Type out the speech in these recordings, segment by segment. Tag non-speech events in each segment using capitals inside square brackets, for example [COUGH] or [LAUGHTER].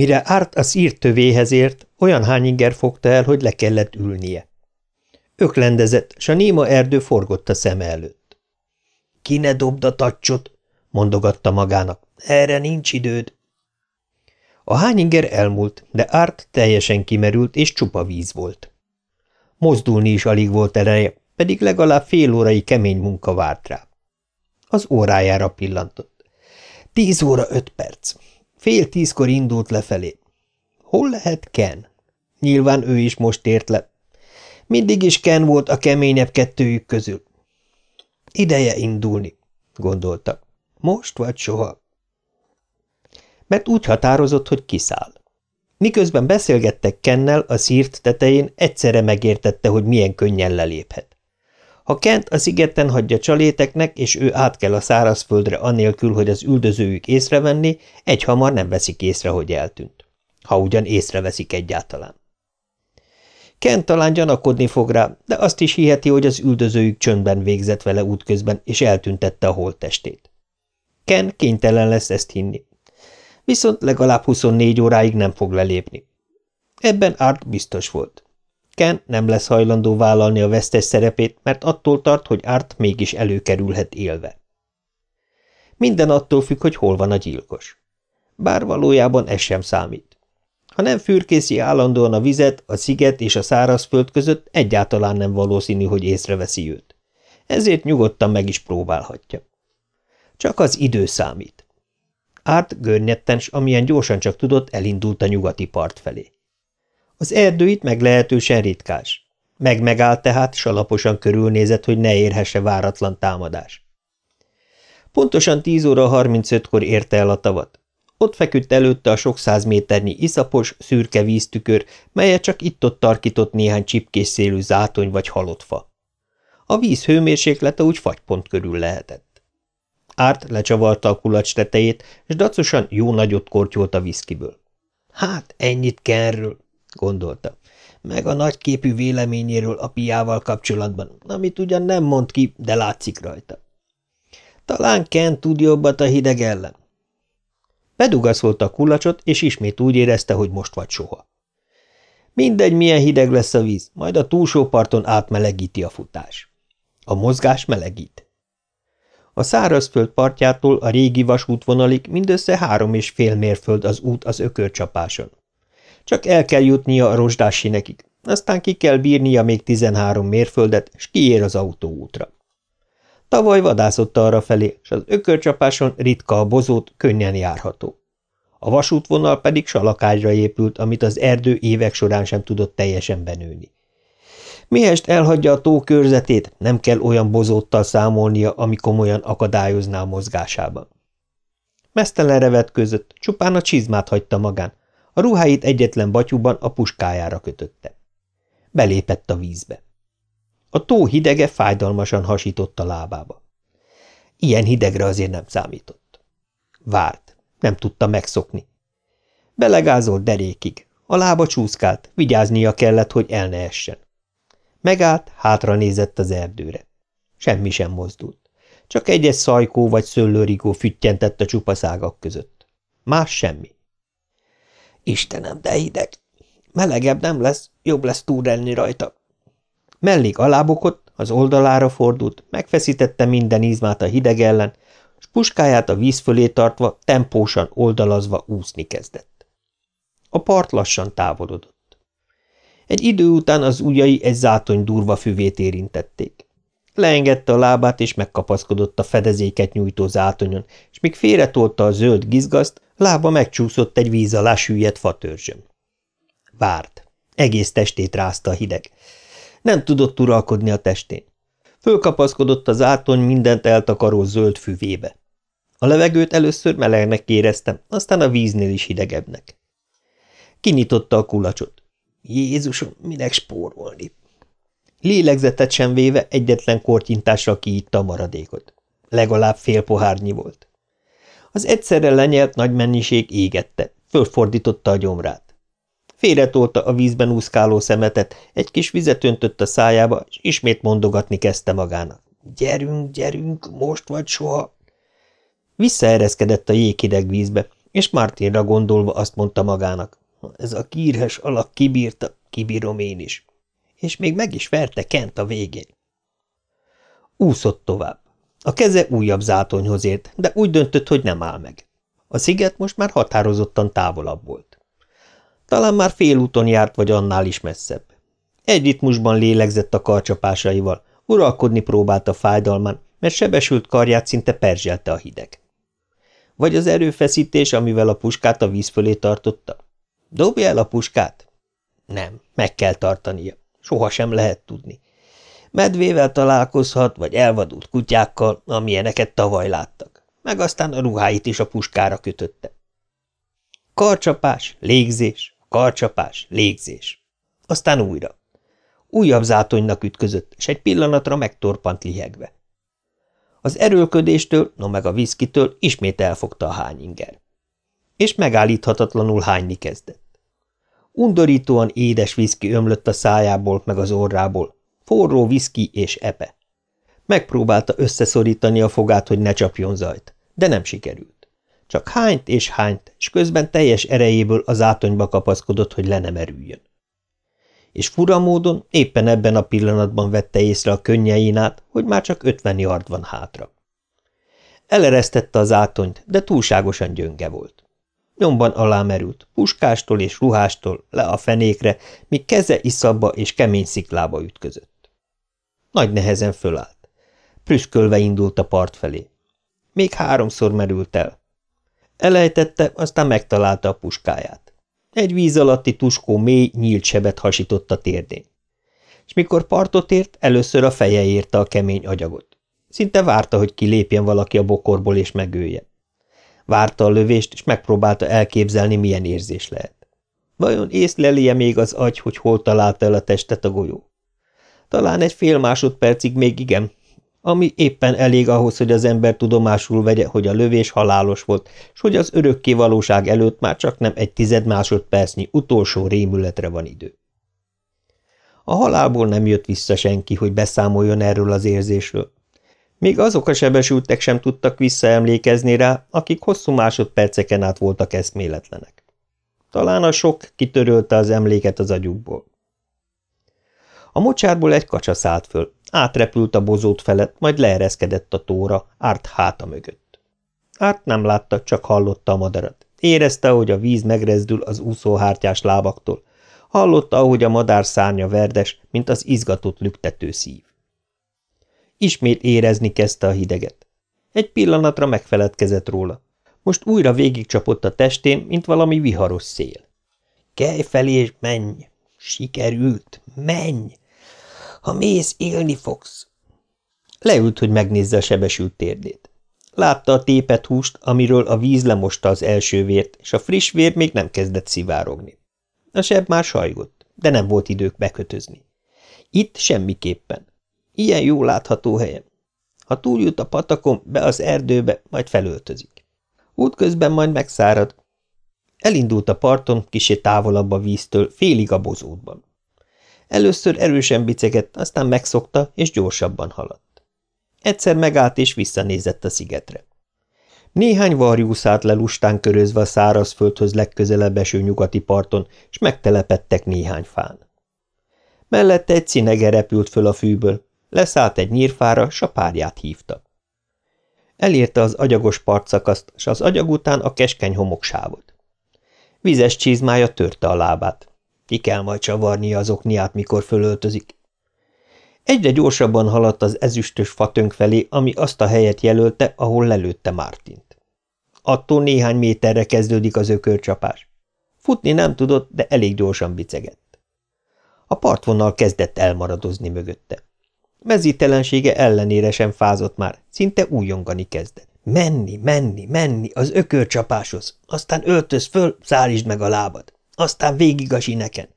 Mire árt a szírt tövéhez ért, olyan hányinger fogta el, hogy le kellett ülnie. Öklendezett, s a néma erdő forgott a szeme előtt. – Ki ne dobd a tacsot! – mondogatta magának. – Erre nincs időd! A hányinger elmúlt, de árt teljesen kimerült, és csupa víz volt. Mozdulni is alig volt ereje, pedig legalább fél órai kemény munka várt rá. Az órájára pillantott. Tíz óra öt perc. Fél tízkor indult lefelé. Hol lehet Ken? Nyilván ő is most ért le. Mindig is Ken volt a keményebb kettőjük közül. Ideje indulni, gondolta. Most vagy soha. Mert úgy határozott, hogy kiszáll. Miközben beszélgettek Kennel a szírt tetején, egyszerre megértette, hogy milyen könnyen leléphet. Ha Kent a szigeten hagyja csaléteknek, és ő át kell a szárazföldre anélkül, hogy az üldözőjük észrevenni, egyhamar nem veszik észre, hogy eltűnt. Ha ugyan észreveszik egyáltalán. Kent talán gyanakodni fog rá, de azt is hiheti, hogy az üldözőjük csöndben végzett vele útközben, és eltüntette a holttestét. Ken kénytelen lesz ezt hinni. Viszont legalább 24 óráig nem fog lelépni. Ebben Art biztos volt. Ken nem lesz hajlandó vállalni a vesztes szerepét, mert attól tart, hogy Art mégis előkerülhet élve. Minden attól függ, hogy hol van a gyilkos. Bár valójában ez sem számít. Ha nem fürkészi állandóan a vizet, a sziget és a szárazföld között, egyáltalán nem valószínű, hogy észreveszi őt. Ezért nyugodtan meg is próbálhatja. Csak az idő számít. Árt görnyetten, s amilyen gyorsan csak tudott, elindult a nyugati part felé. Az erdőit meglehetősen ritkás. Meg-megállt tehát, s alaposan körülnézett, hogy ne érhesse váratlan támadás. Pontosan 10 óra 35-kor érte el a tavat. Ott feküdt előtte a sok száz méternyi iszapos, szürke víztükör, melyet csak itt-ott tarkított néhány csipkés szélű zátony vagy halott fa. A víz hőmérséklete úgy fagypont körül lehetett. Árt lecsavarta a kulacs tetejét, és dacosan jó nagyot kortyolt a viszkiből. Hát, ennyit kell erről, gondolta. Meg a nagyképű véleményéről a piával kapcsolatban, amit ugyan nem mond ki, de látszik rajta. Talán Ken tud jobbat a hideg ellen. Bedugaszolt a kulacsot, és ismét úgy érezte, hogy most vagy soha. Mindegy, milyen hideg lesz a víz, majd a túlsó parton átmelegíti a futás. A mozgás melegít. A szárazföld partjától a régi vasútvonalig mindössze három és fél mérföld az út az ökörcsapáson. Csak el kell jutnia a rozsdás sinekig, aztán ki kell bírnia még tizenhárom mérföldet, és kiér az autóútra. Tavaly vadászott arra felé, és az ökörcsapáson ritka a bozót, könnyen járható. A vasútvonal pedig salakágyra épült, amit az erdő évek során sem tudott teljesen benőni. Mihest elhagyja a tó körzetét, nem kell olyan bozóttal számolnia, ami komolyan akadályozná a mozgásában. Mesztelenre vett között, csupán a csizmát hagyta magán, a ruháit egyetlen batyúban a puskájára kötötte. Belépett a vízbe. A tó hidege fájdalmasan hasított a lábába. Ilyen hidegre azért nem számított. Várt, nem tudta megszokni. Belegázolt derékig, a lába csúszkált, vigyáznia kellett, hogy el ne essen. Megállt, hátra nézett az erdőre. Semmi sem mozdult. Csak egyes szajkó vagy szőlőrigó füttyentett a csupaszágak között. Más semmi. Istenem, de hideg! Melegebb nem lesz, jobb lesz túlrenni rajta. Mellék alábokott, az oldalára fordult, megfeszítette minden izmát a hideg ellen, s puskáját a víz fölé tartva, tempósan oldalazva úszni kezdett. A part lassan távolodott. Egy idő után az ujjai egy zátony durva füvét érintették. Leengedte a lábát, és megkapaszkodott a fedezéket nyújtó zátonyon, és míg félretolta a zöld gizgaszt, lába megcsúszott egy víz alá süllyedt fatörzsön. Várt. Egész testét rázta a hideg. Nem tudott uralkodni a testén. Fölkapaszkodott az átony mindent eltakaró zöld füvébe. A levegőt először melegnek éreztem, aztán a víznél is hidegebbnek. Kinyitotta a kulacsot. Jézusom, minek spórolni? Lélegzetet sem véve egyetlen kortyintással kiitta a maradékot. Legalább fél pohárnyi volt. Az egyszerre lenyelt nagy mennyiség égette, fölfordította a gyomrát. Félretolta a vízben úszkáló szemetet, egy kis vizet öntött a szájába, és ismét mondogatni kezdte magának. Gyerünk, gyerünk, most vagy soha. Visszaereszkedett a jéghideg vízbe, és Martinra gondolva azt mondta magának, ez a kírhes alak kibírta, kibírom én is. És még meg is verte Kent a végén. Úszott tovább. A keze újabb zátonyhoz ért, de úgy döntött, hogy nem áll meg. A sziget most már határozottan távolabb volt. Talán már félúton járt, vagy annál is messzebb. Egy ritmusban lélegzett a karcsapásaival, uralkodni próbált a fájdalmán, mert sebesült karját szinte perzselte a hideg. Vagy az erőfeszítés, amivel a puskát a víz fölé tartotta? Dobja el a puskát? Nem, meg kell tartania. Soha sem lehet tudni. Medvével találkozhat, vagy elvadult kutyákkal, amilyeneket tavaly láttak. Meg aztán a ruháit is a puskára kötötte. Karcsapás, légzés, karcsapás, légzés. Aztán újra. Újabb zátonynak ütközött, és egy pillanatra megtorpant lihegve. Az erőlködéstől, no meg a viszkitől ismét elfogta a hányinger. És megállíthatatlanul hányni kezdett. Undorítóan édes viszki ömlött a szájából meg az orrából, forró viszki és epe. Megpróbálta összeszorítani a fogát, hogy ne csapjon zajt, de nem sikerült. Csak hányt és hányt, és közben teljes erejéből az átonyba kapaszkodott, hogy le nem erüljön. És fura módon éppen ebben a pillanatban vette észre a könnyein át, hogy már csak ötven yard van hátra. Eleresztette az átonyt, de túlságosan gyönge volt. Nyomban alámerült, puskástól és ruhástól le a fenékre, míg keze iszabba és kemény sziklába ütközött. Nagy nehezen fölállt. Prüskölve indult a part felé. Még háromszor merült el. Elejtette, aztán megtalálta a puskáját. Egy víz alatti tuskó mély, nyílt sebet hasított a térdén. És mikor partot ért, először a feje érte a kemény agyagot. Szinte várta, hogy kilépjen valaki a bokorból és megölje. Várta a lövést, és megpróbálta elképzelni, milyen érzés lehet. Vajon észlelje még az agy, hogy hol találta el a testet a golyó? Talán egy fél másodpercig még igen, ami éppen elég ahhoz, hogy az ember tudomásul vegye, hogy a lövés halálos volt, és hogy az örökké valóság előtt már csak nem egy tized másodpercnyi utolsó rémületre van idő. A halálból nem jött vissza senki, hogy beszámoljon erről az érzésről. Még azok a sebesültek sem tudtak visszaemlékezni rá, akik hosszú másodperceken át voltak eszméletlenek. Talán a sok kitörölte az emléket az agyukból. A mocsárból egy kacsa szállt föl, átrepült a bozót felett, majd leereszkedett a tóra, árt háta mögött. Árt nem látta, csak hallotta a madarat. Érezte, hogy a víz megrezdül az úszóhártyás lábaktól. Hallotta, ahogy a madár szárnya verdes, mint az izgatott lüktető szív. Ismét érezni kezdte a hideget. Egy pillanatra megfeledkezett róla. Most újra végigcsapott a testén, mint valami viharos szél. Kelj felé és menj! Sikerült! Menj! Ha mész, élni fogsz! Leült, hogy megnézze a sebesült térdét. Látta a tépet húst, amiről a víz lemosta az első vért, és a friss vér még nem kezdett szivárogni. A seb már sajgott, de nem volt idők bekötözni. Itt semmiképpen. Ilyen jó látható helyen. Ha túljut a patakon, be az erdőbe, majd felöltözik. Útközben majd megszárad. Elindult a parton, kisé távolabb a víztől, félig a bozótban. Először erősen bicegett, aztán megszokta, és gyorsabban haladt. Egyszer megállt, és visszanézett a szigetre. Néhány varjú szállt le lustán körözve a szárazföldhöz legközelebb eső nyugati parton, és megtelepettek néhány fán. Mellette egy cinege repült föl a fűből, Leszállt egy nyírfára, s a párját hívta. Elérte az agyagos partszakaszt, s az agyag után a keskeny homoksávot. Vizes csizmája törte a lábát. Ki kell majd csavarnia az okniát, mikor fölöltözik. Egyre gyorsabban haladt az ezüstös fatönk felé, ami azt a helyet jelölte, ahol lelőtte Mártint. Attól néhány méterre kezdődik az ökörcsapás. Futni nem tudott, de elég gyorsan bicegett. A partvonal kezdett elmaradozni mögötte. Mezítelensége ellenére sem fázott már, szinte újongani kezdett. Menni, menni, menni, az ökörcsapáshoz, aztán öltöz föl, szállítsd meg a lábad, aztán végig a sineken.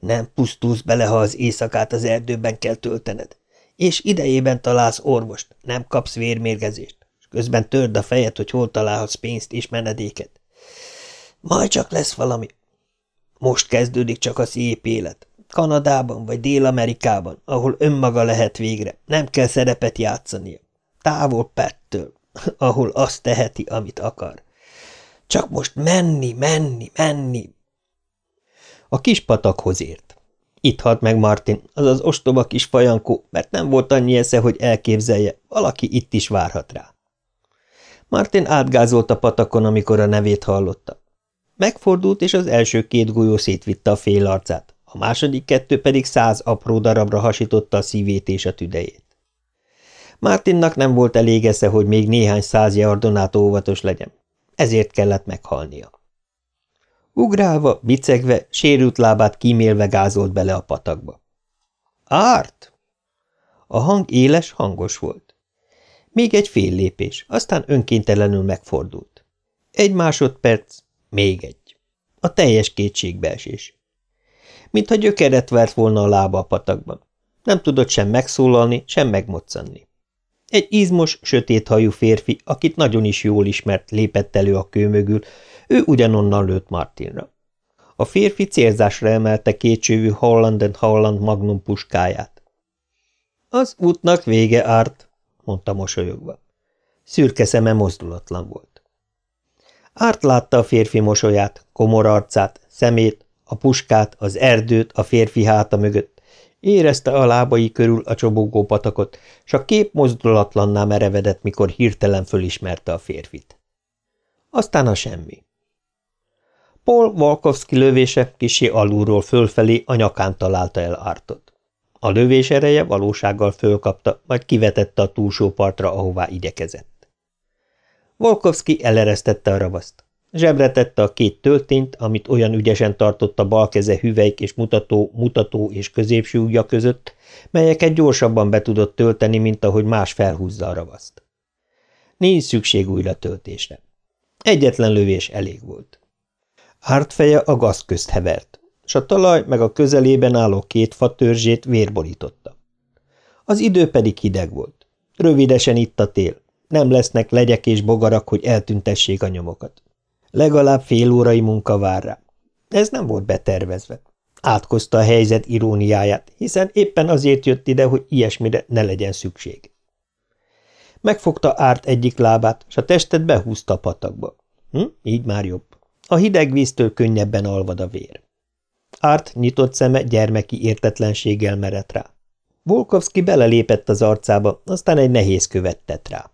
Nem pusztulsz bele, ha az éjszakát az erdőben kell töltened. És idejében találsz orvost, nem kapsz vérmérgezést, és közben törd a fejed, hogy hol találhatsz pénzt és menedéket. Majd csak lesz valami. Most kezdődik csak a szép élet. Kanadában vagy Dél-Amerikában, ahol önmaga lehet végre, nem kell szerepet játszania. Távol Pettől, [LAUGHS] ahol azt teheti, amit akar. Csak most menni, menni, menni. A kis patakhoz ért. Itt halt meg Martin, az az ostoba kis fajankó, mert nem volt annyi esze, hogy elképzelje, valaki itt is várhat rá. Martin átgázolt a patakon, amikor a nevét hallotta. Megfordult, és az első két golyó szétvitte a fél arcát, a második kettő pedig száz apró darabra hasította a szívét és a tüdejét. Martinnak nem volt elég esze, hogy még néhány száz jardon át óvatos legyen. Ezért kellett meghalnia. Ugrálva, bicegve, sérült lábát kímélve gázolt bele a patakba. Árt! A hang éles, hangos volt. Még egy fél lépés, aztán önkéntelenül megfordult. Egy másodperc, még egy. A teljes kétségbeesés. Mintha gyökeret vert volna a lába a patakban. Nem tudott sem megszólalni, sem megmoccanni. Egy izmos, sötéthajú férfi, akit nagyon is jól ismert, lépett elő a kő mögül, ő ugyanonnan lőtt Martinra. A férfi célzásra emelte kétsővű Holland Holland magnum puskáját. Az útnak vége árt, mondta mosolyogva. Szürke szeme mozdulatlan volt. Árt látta a férfi mosolyát, komor arcát, szemét, a puskát, az erdőt, a férfi háta mögött, érezte a lábai körül a csobogó patakot, s a kép mozdulatlanná merevedett, mikor hirtelen fölismerte a férfit. Aztán a semmi. Paul Volkovski lövése kisé alulról fölfelé a nyakán találta el Artot. A lövés ereje valósággal fölkapta, majd kivetette a túlsó partra, ahová igyekezett. Volkovski eleresztette a ravaszt. Zsebre tette a két töltényt, amit olyan ügyesen tartott a bal keze hüvelyk és mutató, mutató és középső ujja között, melyeket gyorsabban be tudott tölteni, mint ahogy más felhúzza a ravaszt. Nincs szükség újra töltésre. Egyetlen lövés elég volt. Hártfeje a gaz közt hevert, s a talaj meg a közelében álló két fa törzsét vérborította. Az idő pedig hideg volt. Rövidesen itt a tél. Nem lesznek legyek és bogarak, hogy eltüntessék a nyomokat. Legalább fél órai munka vár rá. Ez nem volt betervezve. Átkozta a helyzet iróniáját, hiszen éppen azért jött ide, hogy ilyesmire ne legyen szükség. Megfogta árt egyik lábát, s a testet behúzta a patakba. Hm? Így már jobb. A hideg víztől könnyebben alvad a vér. Árt nyitott szeme gyermeki értetlenséggel merett rá. Volkovski belelépett az arcába, aztán egy nehéz követ tett rá.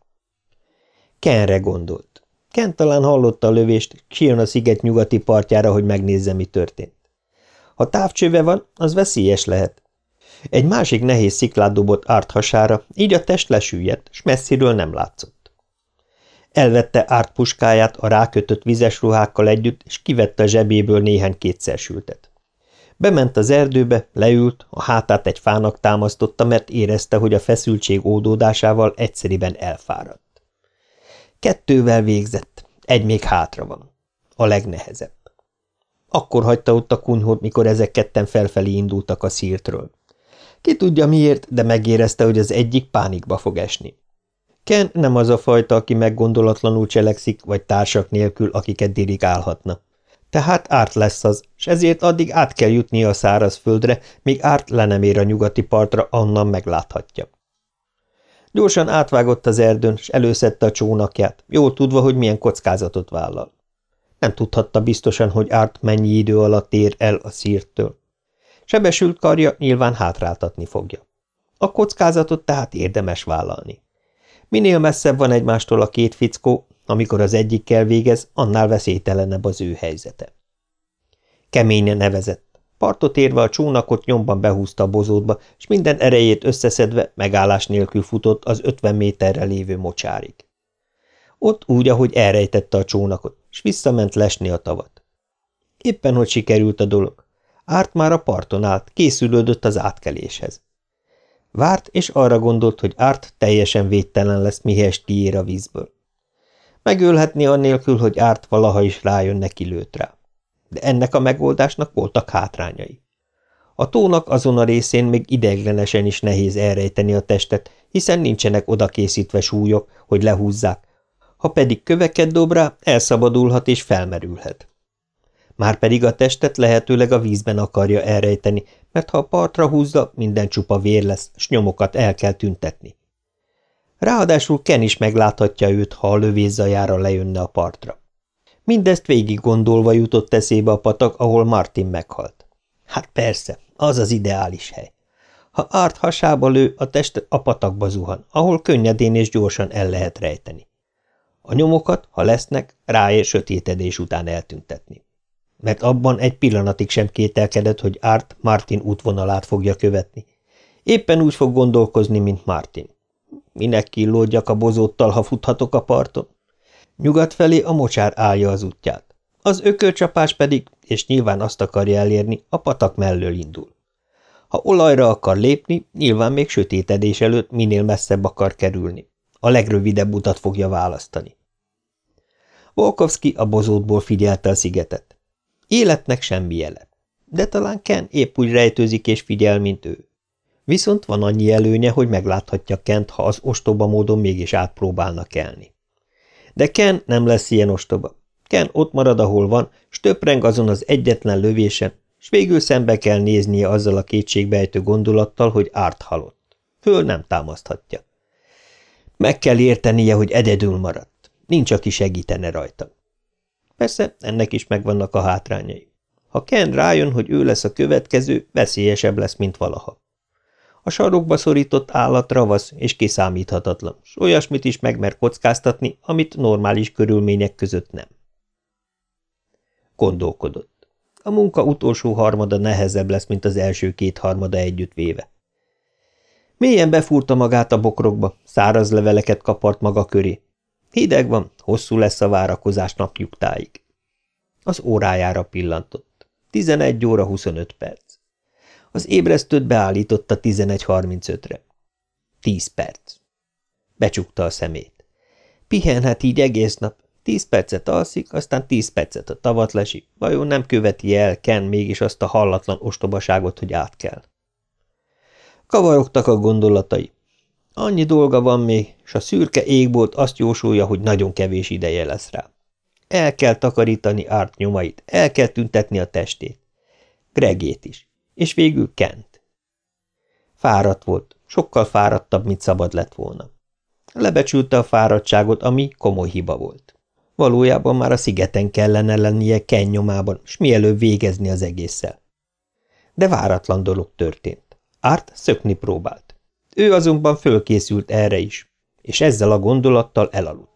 Kenre gondolt. Ken talán hallotta a lövést, kijön a sziget nyugati partjára, hogy megnézze, mi történt. Ha távcsőve van, az veszélyes lehet. Egy másik nehéz sziklát dobott Árt hasára, így a test lesüllyedt, s messziről nem látszott. Elvette árt puskáját a rákötött vizes ruhákkal együtt, és kivette a zsebéből néhány kétszersültet. Bement az erdőbe, leült, a hátát egy fának támasztotta, mert érezte, hogy a feszültség ódódásával egyszeriben elfáradt. Kettővel végzett, egy még hátra van. A legnehezebb. Akkor hagyta ott a kunyhót, mikor ezek ketten felfelé indultak a szírtről. Ki tudja miért, de megérezte, hogy az egyik pánikba fog esni. Ken nem az a fajta, aki meggondolatlanul cselekszik, vagy társak nélkül, akiket dirigálhatna. Tehát árt lesz az, és ezért addig át kell jutnia a szárazföldre, míg árt le nem ér a nyugati partra, onnan megláthatja. Gyorsan átvágott az erdőn, és előszedte a csónakját, jól tudva, hogy milyen kockázatot vállal. Nem tudhatta biztosan, hogy árt mennyi idő alatt ér el a szírtől. Sebesült karja nyilván hátráltatni fogja. A kockázatot tehát érdemes vállalni. Minél messzebb van egymástól a két fickó, amikor az egyikkel végez, annál veszélytelenebb az ő helyzete. Keményen nevezett. Partot érve a csónakot nyomban behúzta a bozótba, és minden erejét összeszedve megállás nélkül futott az ötven méterre lévő mocsárig. Ott úgy, ahogy elrejtette a csónakot, és visszament lesni a tavat. Éppen, hogy sikerült a dolog. Árt már a parton állt, készülődött az átkeléshez. Várt, és arra gondolt, hogy Árt teljesen védtelen lesz, mihez kiér a vízből. Megölhetni annélkül, hogy Árt valaha is rájön neki lőtt rá. De ennek a megoldásnak voltak hátrányai. A tónak azon a részén még ideiglenesen is nehéz elrejteni a testet, hiszen nincsenek oda készítve súlyok, hogy lehúzzák, ha pedig köveket dob rá, elszabadulhat és felmerülhet. Márpedig a testet lehetőleg a vízben akarja elrejteni, mert ha a partra húzza, minden csupa vér lesz, s nyomokat el kell tüntetni. Ráadásul Ken is megláthatja őt, ha a lövés zajára lejönne a partra. Mindezt végig gondolva jutott eszébe a patak, ahol Martin meghalt. Hát persze, az az ideális hely. Ha árt hasába lő, a test a patakba zuhan, ahol könnyedén és gyorsan el lehet rejteni. A nyomokat, ha lesznek, ráér sötétedés után eltüntetni. Mert abban egy pillanatig sem kételkedett, hogy Árt Martin útvonalát fogja követni. Éppen úgy fog gondolkozni, mint Martin. Minek killódjak a bozóttal, ha futhatok a parton? Nyugat felé a mocsár állja az útját. Az ökölcsapás pedig, és nyilván azt akarja elérni, a patak mellől indul. Ha olajra akar lépni, nyilván még sötétedés előtt minél messzebb akar kerülni. A legrövidebb utat fogja választani. Volkovski a bozótból figyelte a szigetet. Életnek semmi jele. De talán Ken épp úgy rejtőzik és figyel, mint ő. Viszont van annyi előnye, hogy megláthatja Kent, ha az ostoba módon mégis átpróbálnak kelni. De Ken nem lesz ilyen ostoba. Ken ott marad, ahol van, s töpreng azon az egyetlen lövésen, s végül szembe kell néznie azzal a kétségbejtő gondolattal, hogy árt halott. Föl nem támaszthatja. Meg kell értenie, hogy ededül maradt. Nincs, aki segítene rajta. Persze, ennek is megvannak a hátrányai. Ha Ken rájön, hogy ő lesz a következő, veszélyesebb lesz, mint valaha. A sarokba szorított állat ravasz és kiszámíthatatlan, s olyasmit is megmer kockáztatni, amit normális körülmények között nem. Gondolkodott. A munka utolsó harmada nehezebb lesz, mint az első két harmada együtt véve. Mélyen befúrta magát a bokrokba, száraz leveleket kapart maga köré. Hideg van, hosszú lesz a várakozás napjuktáig. Az órájára pillantott. 11 óra 25 perc. Az ébresztőt beállította 11.35-re. Tíz perc. Becsukta a szemét. Pihenhet így egész nap. Tíz percet alszik, aztán tíz percet a tavat lesik. Vajon nem követi el Ken mégis azt a hallatlan ostobaságot, hogy át kell? Kavarogtak a gondolatai. Annyi dolga van még, s a szürke égbolt azt jósolja, hogy nagyon kevés ideje lesz rá. El kell takarítani árt nyomait, el kell tüntetni a testét. Gregét is és végül Kent. Fáradt volt, sokkal fáradtabb, mint szabad lett volna. Lebecsülte a fáradtságot, ami komoly hiba volt. Valójában már a szigeten kellene lennie Ken nyomában, s mielőbb végezni az egésszel. De váratlan dolog történt. Árt szökni próbált. Ő azonban fölkészült erre is, és ezzel a gondolattal elaludt.